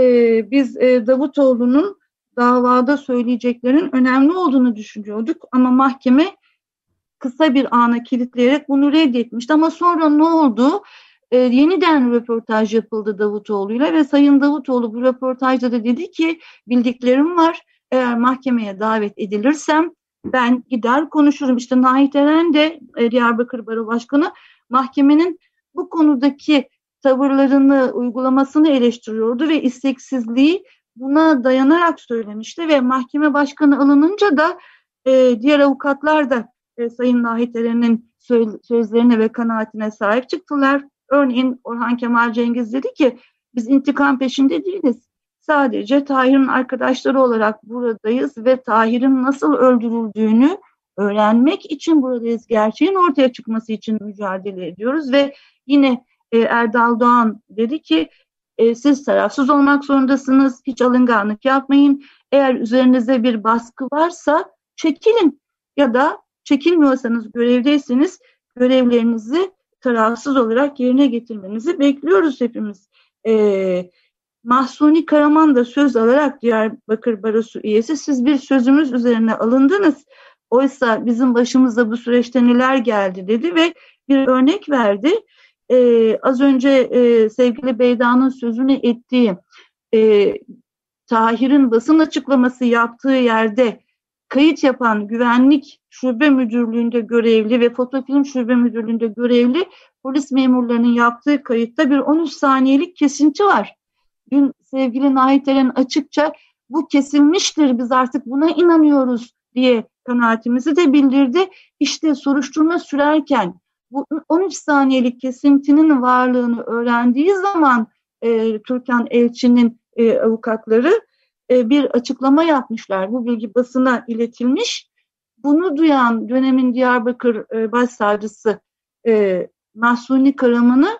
biz e, Davutoğlu'nun davada söyleyeceklerin önemli olduğunu düşünüyorduk ama mahkeme kısa bir ana kilitleyerek bunu reddetmişti. Ama sonra ne oldu? E, yeniden röportaj yapıldı Davutoğlu'yla ve Sayın Davutoğlu bu röportajda da dedi ki bildiklerim var. Eğer mahkemeye davet edilirsem ben gider konuşurum. İşte Nahit Eren de e, Diyarbakır Baro Başkanı mahkemenin bu konudaki tavırlarını, uygulamasını eleştiriyordu ve isteksizliği buna dayanarak söylemişti ve mahkeme başkanı alınınca da e, diğer avukatlar da e, Sayın Nahit Eren'in sözlerine ve kanaatine sahip çıktılar. Örneğin Orhan Kemal Cengiz dedi ki biz intikam peşinde değiliz. Sadece Tahir'in arkadaşları olarak buradayız ve Tahir'in nasıl öldürüldüğünü öğrenmek için buradayız. Gerçeğin ortaya çıkması için mücadele ediyoruz ve yine e, Erdal Doğan dedi ki e, siz tarafsız olmak zorundasınız. Hiç alınganlık yapmayın. Eğer üzerinize bir baskı varsa çekilin ya da çekilmiyorsanız görevdeyseniz görevlerinizi tarafsız olarak yerine getirmenizi bekliyoruz hepimiz. E, Mahsuni Karaman da söz alarak Diyarbakır Barosu üyesi siz bir sözümüz üzerine alındınız. Oysa bizim başımıza bu süreçte neler geldi dedi ve bir örnek verdi e, az önce e, sevgili Beyda'nın sözünü ettiği e, Tahir'in basın açıklaması yaptığı yerde kayıt yapan güvenlik şube müdürlüğünde görevli ve fotofilm şube müdürlüğünde görevli polis memurlarının yaptığı kayıtta bir 13 saniyelik kesinti var. Dün sevgili Nahit açıkça bu kesilmiştir biz artık buna inanıyoruz diye kanaatimizi de bildirdi. İşte soruşturma sürerken bu 13 saniyelik kesintinin varlığını öğrendiği zaman e, Türkan Elçi'nin e, avukatları e, bir açıklama yapmışlar. Bu bilgi basına iletilmiş. Bunu duyan dönemin Diyarbakır e, Başsavcısı e, Mahsuni Karaman'ı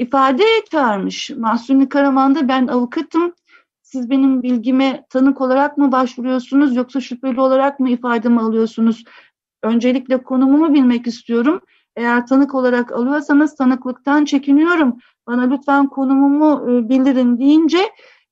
ifade çağırmış. Mahsuni Karaman da ben avukatım. Siz benim bilgime tanık olarak mı başvuruyorsunuz yoksa şüpheli olarak mı ifademi alıyorsunuz? Öncelikle konumumu bilmek istiyorum. Eğer tanık olarak alıyorsanız tanıklıktan çekiniyorum. Bana lütfen konumumu e, bildirin deyince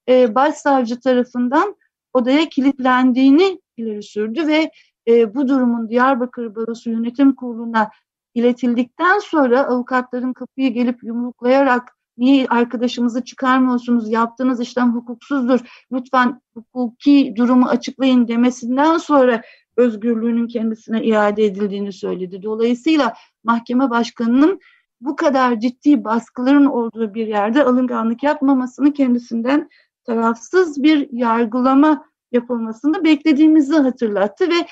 e, başsavcı tarafından odaya kilitlendiğini ileri sürdü ve e, bu durumun Diyarbakır Barosu Yönetim Kurulu'na iletildikten sonra avukatların kapıyı gelip yumruklayarak niye arkadaşımızı çıkarmıyorsunuz, yaptığınız işlem hukuksuzdur, lütfen hukuki durumu açıklayın. demesinden sonra özgürlüğünün kendisine iade edildiğini söyledi. Dolayısıyla mahkeme başkanının bu kadar ciddi baskıların olduğu bir yerde alınganlık yapmamasını kendisinden tarafsız bir yargılama yapılmasını beklediğimizi hatırlattı ve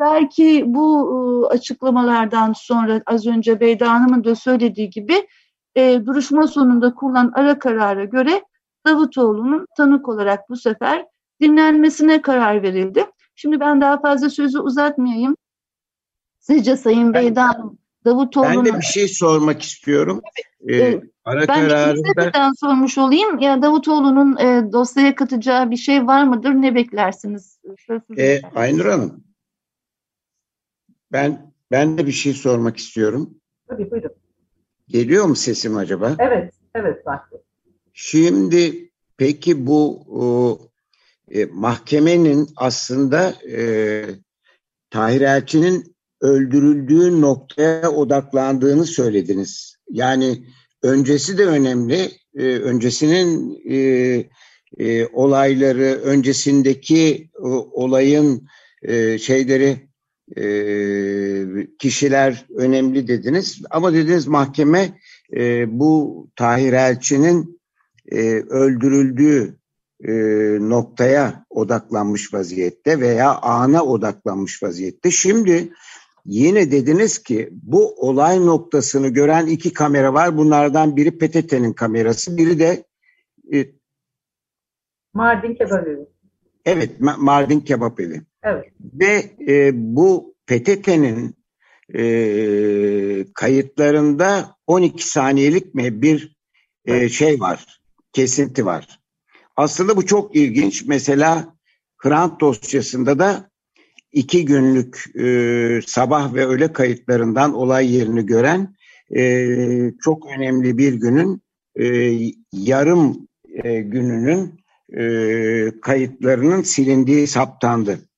belki bu ıı, açıklamalardan sonra az önce Beyda Hanım'ın da söylediği gibi e, duruşma sonunda kurulan ara karara göre Davutoğlu'nun tanık olarak bu sefer dinlenmesine karar verildi. Şimdi ben daha fazla sözü uzatmayayım. Sizce Sayın ben, Beydan Davutoğlu'nun... Ben de bir şey sormak istiyorum. Ee, ara ben kararında... sormuş olayım. Ya Davutoğlu'nun e, dosyaya katacağı bir şey var mıdır? Ne beklersiniz? E, Aynur Hanım, ben ben de bir şey sormak istiyorum. Tabii buyurun. Geliyor mu sesim acaba? Evet, evet zaten. Şimdi peki bu o, e, mahkemenin aslında e, Tahir Elçi'nin öldürüldüğü noktaya odaklandığını söylediniz. Yani öncesi de önemli. E, öncesinin e, e, olayları, öncesindeki e, olayın e, şeyleri e, kişiler önemli dediniz. Ama dediniz mahkeme e, bu Tahir Elçi'nin e, öldürüldüğü e, noktaya odaklanmış vaziyette veya ana odaklanmış vaziyette. Şimdi yine dediniz ki bu olay noktasını gören iki kamera var. Bunlardan biri PTT'nin kamerası, biri de e, Mardin Kebap Evi. Evet, Mardin Kebap Evi. Evet. Ve e, bu PTT'nin e, kayıtlarında 12 saniyelik mi bir e, şey var, kesinti var. Aslında bu çok ilginç. Mesela Hrant dosyasında da iki günlük e, sabah ve öğle kayıtlarından olay yerini gören e, çok önemli bir günün e, yarım e, gününün e, kayıtlarının silindiği saptandı.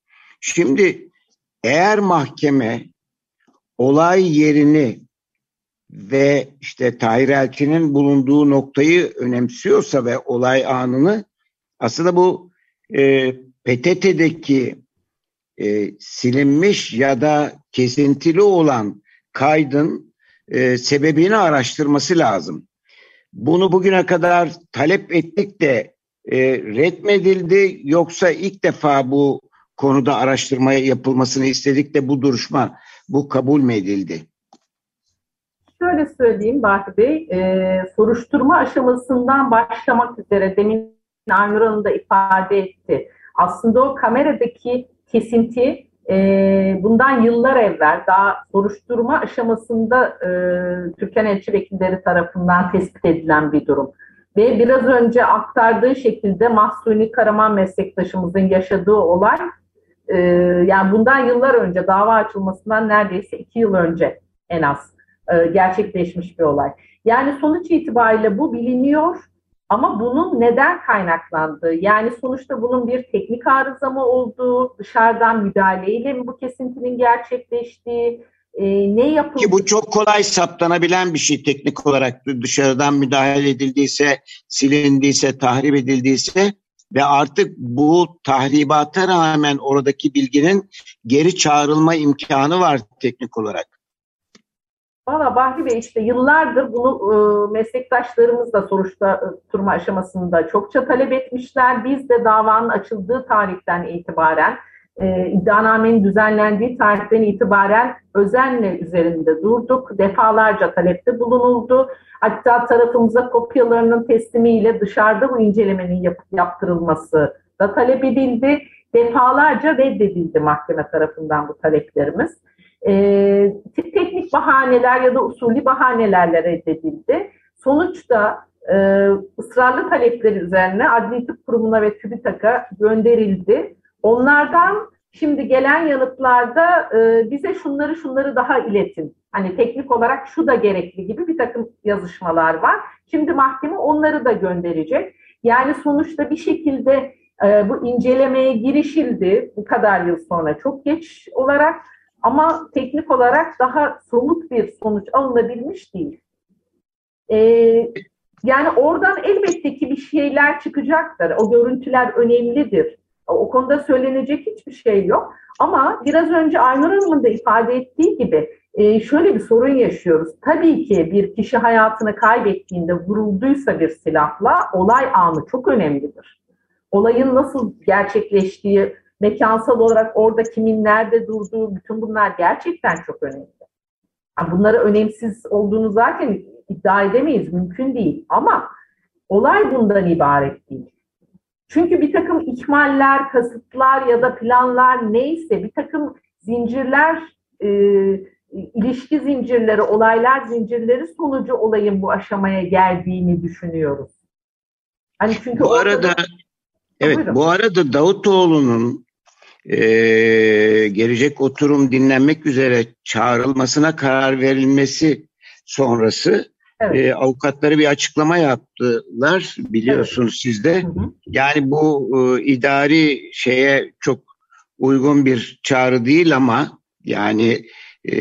Şimdi eğer mahkeme olay yerini ve işte Tahir Elçi'nin bulunduğu noktayı önemsiyorsa ve olay anını aslında bu e, PTT'deki e, silinmiş ya da kesintili olan kaydın e, sebebini araştırması lazım. Bunu bugüne kadar talep ettik de e, retmedildi yoksa ilk defa bu konuda araştırmaya yapılmasını istedik de bu duruşma bu kabul mü edildi? Şöyle söyleyeyim Bahri Bey, e, soruşturma aşamasından başlamak üzere demin Aynur Hanım da ifade etti. Aslında o kameradaki kesinti e, bundan yıllar evvel daha soruşturma aşamasında e, Türkan Elçi Vekilleri tarafından tespit edilen bir durum. Ve biraz önce aktardığı şekilde Mahsuni Karaman meslektaşımızın yaşadığı olay e, yani bundan yıllar önce dava açılmasından neredeyse iki yıl önce en az e, gerçekleşmiş bir olay. Yani sonuç itibariyle bu biliniyor ama bunun neden kaynaklandığı, yani sonuçta bunun bir teknik arıza mı olduğu, dışarıdan müdahaleyle mi bu kesintinin gerçekleştiği, e, ne yapıldı? Ki bu çok kolay saptanabilen bir şey teknik olarak dışarıdan müdahale edildiyse, silindiyse, tahrip edildiyse ve artık bu tahribata rağmen oradaki bilginin geri çağrılma imkanı var teknik olarak. Valla Bahri Bey işte yıllardır bunu e, meslektaşlarımız da soruşturma aşamasında çokça talep etmişler. Biz de davanın açıldığı tarihten itibaren, e, iddianamenin düzenlendiği tarihten itibaren özenle üzerinde durduk. Defalarca talepte bulunuldu. Hatta tarafımıza kopyalarının teslimiyle dışarıda bu incelemenin yap yaptırılması da talep edildi. Defalarca reddedildi mahkeme tarafından bu taleplerimiz e, teknik bahaneler ya da usulü bahanelerle reddedildi. Sonuçta e, ısrarlı talepleri üzerine Adli Tıp Kurumu'na ve TÜBİTAK'a gönderildi. Onlardan şimdi gelen yanıtlarda e, bize şunları şunları daha iletin. Hani teknik olarak şu da gerekli gibi bir takım yazışmalar var. Şimdi mahkeme onları da gönderecek. Yani sonuçta bir şekilde e, bu incelemeye girişildi bu kadar yıl sonra çok geç olarak ama teknik olarak daha somut bir sonuç alınabilmiş değil. Ee, yani oradan elbette ki bir şeyler çıkacaktır. O görüntüler önemlidir. O konuda söylenecek hiçbir şey yok. Ama biraz önce Aynur Hanım'ın da ifade ettiği gibi e, şöyle bir sorun yaşıyoruz. Tabii ki bir kişi hayatını kaybettiğinde vurulduysa bir silahla olay anı çok önemlidir. Olayın nasıl gerçekleştiği, mekansal olarak orada kimin nerede durduğu, bütün bunlar gerçekten çok önemli. Yani bunları önemsiz olduğunu zaten iddia edemeyiz, mümkün değil. Ama olay bundan ibaret değil. Çünkü bir takım ihmaller, kasıtlar ya da planlar neyse bir takım zincirler, e, ilişki zincirleri, olaylar zincirleri sonucu olayın bu aşamaya geldiğini düşünüyoruz. Hani çünkü bu arada orada... evet Buyurun. bu arada Davutoğlu'nun e, gelecek oturum dinlenmek üzere çağrılmasına karar verilmesi sonrası evet. e, avukatları bir açıklama yaptılar biliyorsunuz evet. siz de. Hı hı. Yani bu e, idari şeye çok uygun bir çağrı değil ama yani e,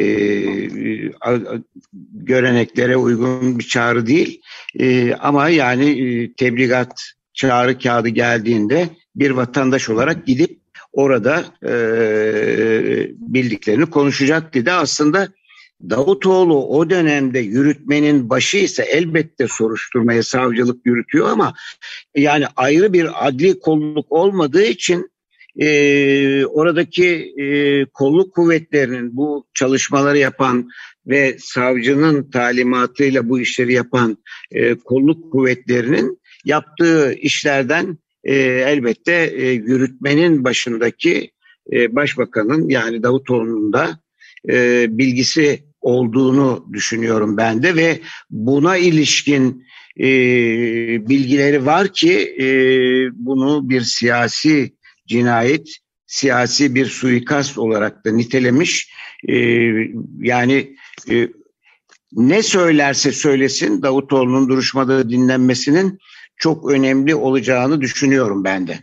göreneklere uygun bir çağrı değil. E, ama yani e, tebligat çağrı kağıdı geldiğinde bir vatandaş olarak gidip orada e, bildiklerini konuşacak dedi. Aslında Davutoğlu o dönemde yürütmenin başı ise elbette soruşturmaya savcılık yürütüyor ama yani ayrı bir adli kolluk olmadığı için e, oradaki e, kolluk kuvvetlerinin bu çalışmaları yapan ve savcının talimatıyla bu işleri yapan e, kolluk kuvvetlerinin yaptığı işlerden e, elbette e, yürütmenin başındaki e, başbakanın yani Davutoğlu'nun da e, bilgisi olduğunu düşünüyorum ben de ve buna ilişkin e, bilgileri var ki e, bunu bir siyasi cinayet, siyasi bir suikast olarak da nitelemiş. E, yani e, ne söylerse söylesin Davutoğlu'nun duruşmada dinlenmesinin çok önemli olacağını düşünüyorum ben de.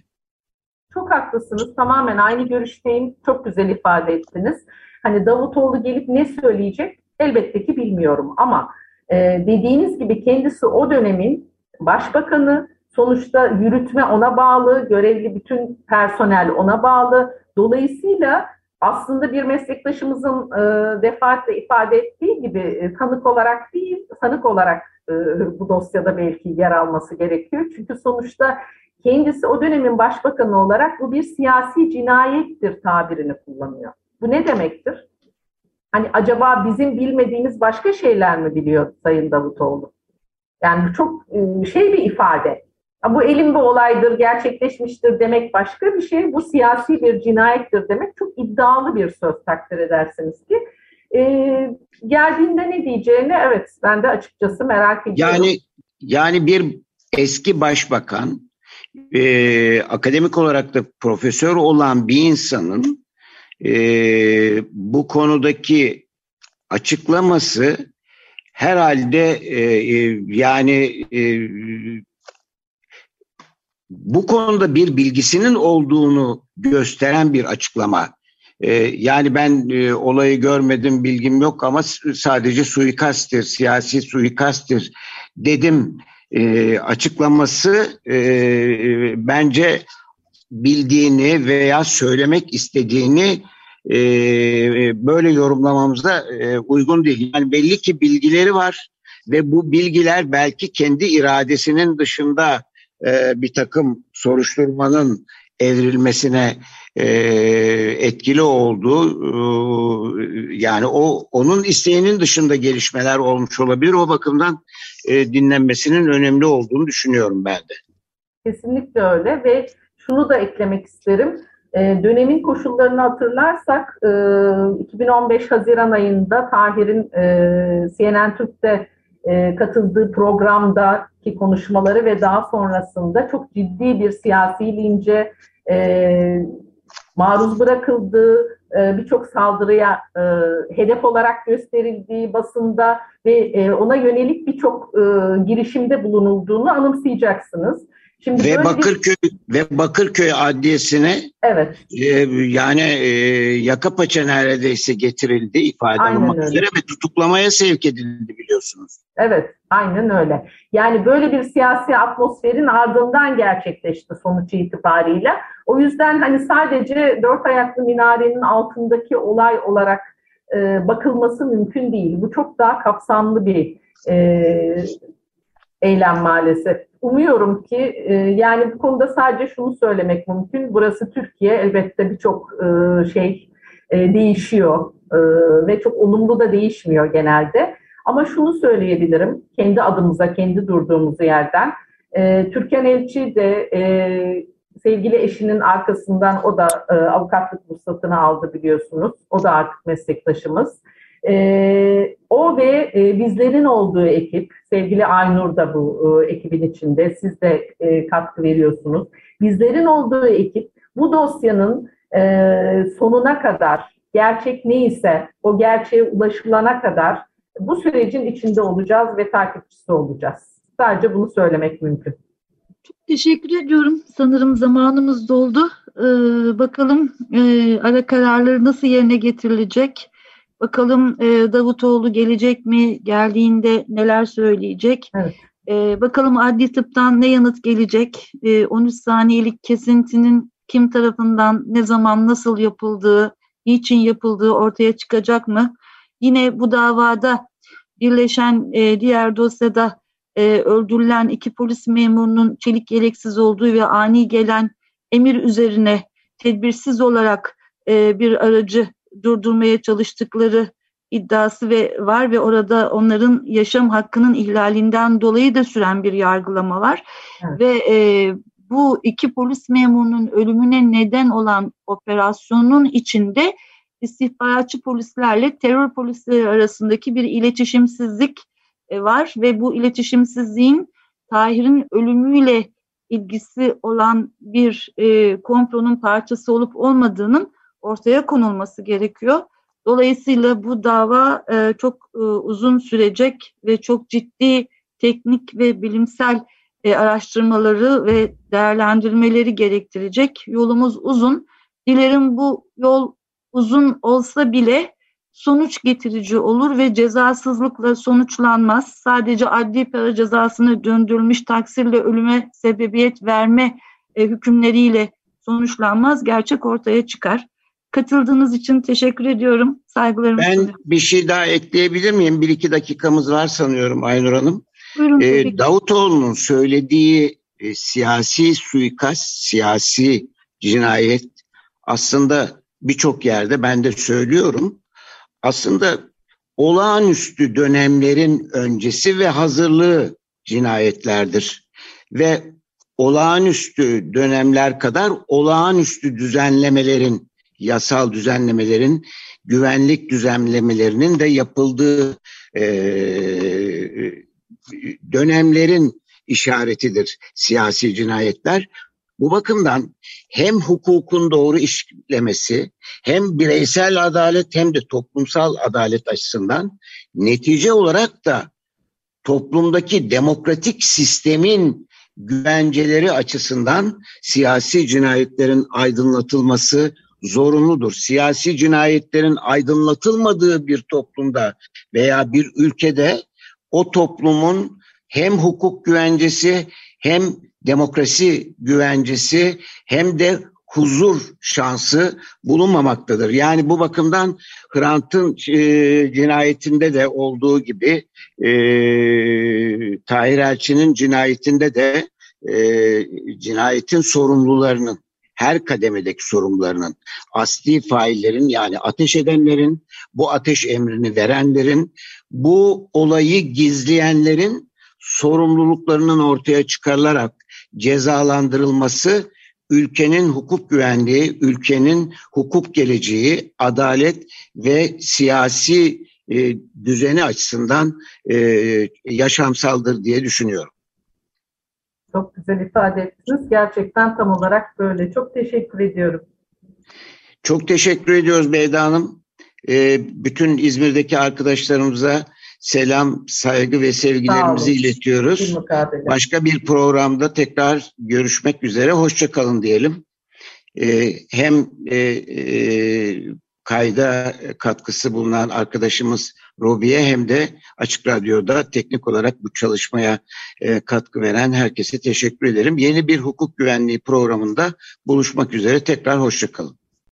Çok haklısınız. Tamamen aynı görüşteyim. Çok güzel ifade ettiniz. Hani Davutoğlu gelip ne söyleyecek elbette ki bilmiyorum ama e, dediğiniz gibi kendisi o dönemin başbakanı, sonuçta yürütme ona bağlı, görevli bütün personel ona bağlı. Dolayısıyla aslında bir meslektaşımızın e, defaatle ifade ettiği gibi e, tanık olarak değil, sanık olarak e, bu dosyada belki yer alması gerekiyor. Çünkü sonuçta kendisi o dönemin başbakanı olarak bu bir siyasi cinayettir tabirini kullanıyor. Bu ne demektir? Hani acaba bizim bilmediğimiz başka şeyler mi biliyor Sayın Davutoğlu? Yani çok e, şey bir ifade. Bu elin bir olaydır, gerçekleşmiştir demek başka bir şey. Bu siyasi bir cinayettir demek çok iddialı bir söz takdir edersiniz ki. Ee, geldiğinde ne diyeceğini evet ben de açıkçası merak ediyorum. Yani yani bir eski başbakan e, akademik olarak da profesör olan bir insanın e, bu konudaki açıklaması herhalde e, e, yani e, bu konuda bir bilgisinin olduğunu gösteren bir açıklama. E, yani ben e, olayı görmedim, bilgim yok ama sadece suikasttir, siyasi suikasttir dedim e, açıklaması e, bence bildiğini veya söylemek istediğini e, böyle yorumlamamıza e, uygun değil. Yani belli ki bilgileri var ve bu bilgiler belki kendi iradesinin dışında e, bir takım soruşturmanın evrilmesine e, etkili olduğu e, yani o onun isteğinin dışında gelişmeler olmuş olabilir. O bakımdan e, dinlenmesinin önemli olduğunu düşünüyorum ben de. Kesinlikle öyle ve şunu da eklemek isterim. E, dönemin koşullarını hatırlarsak e, 2015 Haziran ayında Tahir'in e, CNN Türk'te e, katıldığı programdaki konuşmaları ve daha sonrasında çok ciddi bir siyasi lince e, maruz bırakıldığı, e, birçok saldırıya e, hedef olarak gösterildiği basında ve e, ona yönelik birçok e, girişimde bulunulduğunu anımsayacaksınız. Şimdi ve Bakırköy bir... ve Bakırköy Adliyesi'ne evet. E, yani e, yaka paça neredeyse getirildi ifade aynen öyle. üzere ve tutuklamaya sevk edildi biliyorsunuz. Evet, aynen öyle. Yani böyle bir siyasi atmosferin ardından gerçekleşti sonuç itibariyle. O yüzden hani sadece dört ayaklı minarenin altındaki olay olarak e, bakılması mümkün değil. Bu çok daha kapsamlı bir e, eylem maalesef. Umuyorum ki e, yani bu konuda sadece şunu söylemek mümkün. Burası Türkiye elbette birçok e, şey e, değişiyor ve çok olumlu da değişmiyor genelde. Ama şunu söyleyebilirim kendi adımıza, kendi durduğumuz yerden. Türkan Elçi de sevgili eşinin arkasından o da avukatlık ruhsatını aldı biliyorsunuz. O da artık meslektaşımız. E, o ve e, bizlerin olduğu ekip, sevgili Aynur da bu e, ekibin içinde, siz de e, katkı veriyorsunuz. Bizlerin olduğu ekip bu dosyanın e, sonuna kadar, gerçek neyse o gerçeğe ulaşılana kadar bu sürecin içinde olacağız ve takipçisi olacağız. Sadece bunu söylemek mümkün. Çok teşekkür ediyorum. Sanırım zamanımız doldu. Ee, bakalım e, ara kararları nasıl yerine getirilecek? Bakalım e, Davutoğlu gelecek mi? Geldiğinde neler söyleyecek? Evet. E, bakalım adli tıptan ne yanıt gelecek? E, 13 saniyelik kesintinin kim tarafından, ne zaman, nasıl yapıldığı, niçin yapıldığı ortaya çıkacak mı? Yine bu davada birleşen e, diğer dosyada e, öldürülen iki polis memurunun çelik yeleksiz olduğu ve ani gelen emir üzerine tedbirsiz olarak e, bir aracı durdurmaya çalıştıkları iddiası ve var ve orada onların yaşam hakkının ihlalinden dolayı da süren bir yargılama var evet. ve e, bu iki polis memurunun ölümüne neden olan operasyonun içinde istihbaratçı polislerle terör polisleri arasındaki bir iletişimsizlik e, var ve bu iletişimsizliğin Tahir'in ölümüyle ilgisi olan bir e, komplonun parçası olup olmadığının ortaya konulması gerekiyor. Dolayısıyla bu dava e, çok e, uzun sürecek ve çok ciddi teknik ve bilimsel e, araştırmaları ve değerlendirmeleri gerektirecek. Yolumuz uzun. Dilerim bu yol uzun olsa bile sonuç getirici olur ve cezasızlıkla sonuçlanmaz. Sadece adli para cezasını döndürülmüş taksirle ölüme sebebiyet verme hükümleriyle sonuçlanmaz. Gerçek ortaya çıkar. Katıldığınız için teşekkür ediyorum. Saygılarımı Ben sunuyorum. bir şey daha ekleyebilir miyim? Bir iki dakikamız var sanıyorum Aynur Hanım. Buyurun, ee, Davutoğlu'nun söylediği e, siyasi suikast, siyasi cinayet aslında birçok yerde ben de söylüyorum. Aslında olağanüstü dönemlerin öncesi ve hazırlığı cinayetlerdir. Ve olağanüstü dönemler kadar olağanüstü düzenlemelerin, yasal düzenlemelerin, güvenlik düzenlemelerinin de yapıldığı e, dönemlerin işaretidir siyasi cinayetler. Bu bakımdan hem hukukun doğru işlemesi hem bireysel adalet hem de toplumsal adalet açısından netice olarak da toplumdaki demokratik sistemin güvenceleri açısından siyasi cinayetlerin aydınlatılması zorunludur. Siyasi cinayetlerin aydınlatılmadığı bir toplumda veya bir ülkede o toplumun hem hukuk güvencesi hem demokrasi güvencesi hem de huzur şansı bulunmamaktadır. Yani bu bakımdan Hrant'ın e, cinayetinde de olduğu gibi e, Tahir Elçi'nin cinayetinde de e, cinayetin sorumlularının her kademedeki sorumlularının asli faillerin yani ateş edenlerin bu ateş emrini verenlerin bu olayı gizleyenlerin sorumluluklarının ortaya çıkarılarak cezalandırılması ülkenin hukuk güvenliği, ülkenin hukuk geleceği, adalet ve siyasi e, düzeni açısından e, yaşamsaldır diye düşünüyorum. Çok güzel ifade ettiniz. Gerçekten tam olarak böyle. Çok teşekkür ediyorum. Çok teşekkür ediyoruz Beyda Hanım. E, bütün İzmir'deki arkadaşlarımıza selam, saygı ve sevgilerimizi iletiyoruz. Başka bir programda tekrar görüşmek üzere. Hoşçakalın diyelim. Ee, hem e, e, kayda katkısı bulunan arkadaşımız Robi'ye hem de Açık Radyo'da teknik olarak bu çalışmaya e, katkı veren herkese teşekkür ederim. Yeni bir hukuk güvenliği programında buluşmak üzere tekrar hoşçakalın.